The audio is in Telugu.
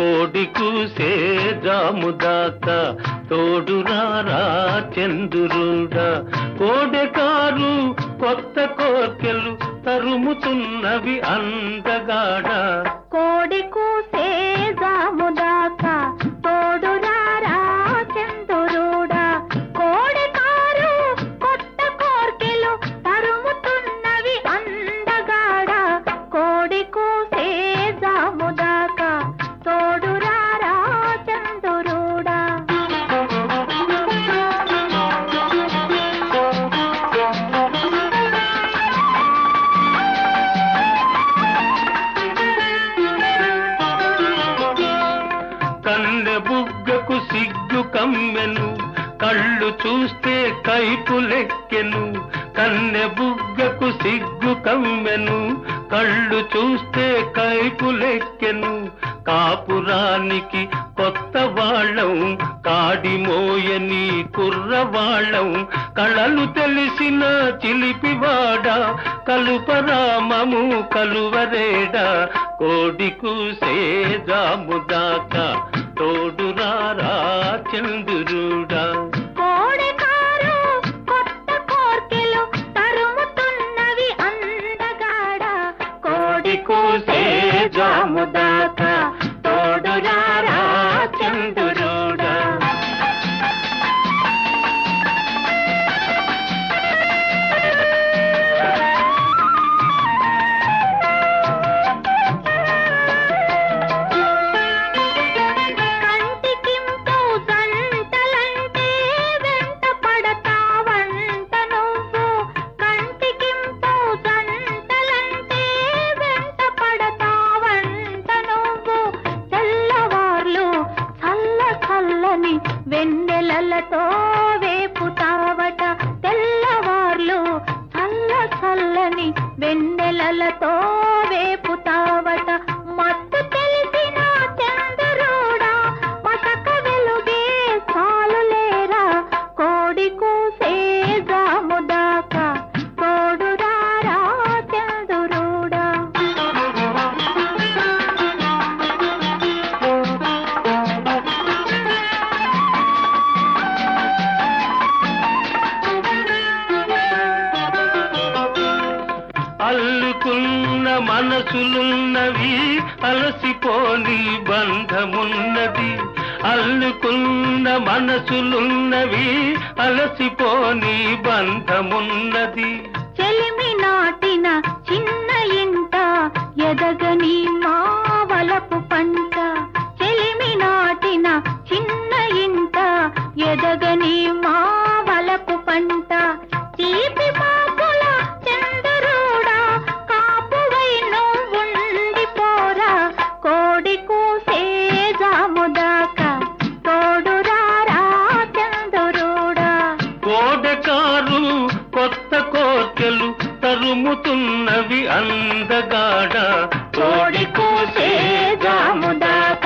కోడి కూసే రాముదాత తోడురారా చంద్రుడా. కోడెకారు కొత్త కోర్కెలు తరుముతున్నవి అందగాడ. కళ్ళు చూస్తే కైపులెక్కెను కన్నె బుగ్గకు సిగ్గు కమ్మెను. కళ్ళు చూస్తే కైపులెక్కెను కాపురానికి కొత్త వాళ్ళం. కాడి మోయని కుర్రవాళ్ళం కళలు తెలిసిన చిలిపివాడ కలుపరామము కలువరేడా కోడి కూసే జాముదాక తోడురారా చంద్రుడా. కోడి కూసే జాముదాకా తోడురారా చంద్రుడా వెన్నెలలతో వేపుతావట తెల్లవార్లు చల్ల చల్లని వెన్నెలలతో వేపుతావట అల్లుకున్న మనసులున్నవి అలసిపోని బంధమున్నది. అల్లుకున్న మనసులున్నవి అలసిపోని బంధమున్నది. చెలిమి నాటిన తరుముతున్నవి అందగాడ. కోడి కూసే జాముదాక